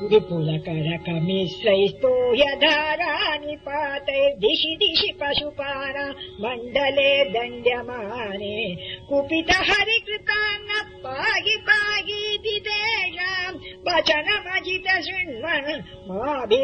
विपुलकरकमिश्रैस्तो यधाराणि ह्यधाराणि पातैर्दिशि दिशि पशुपान मण्डले दण्ड्यमाने कुपित हरिकृतान्न पाहि पागीति तेषाम् वचनमजित शृण्वन् माभि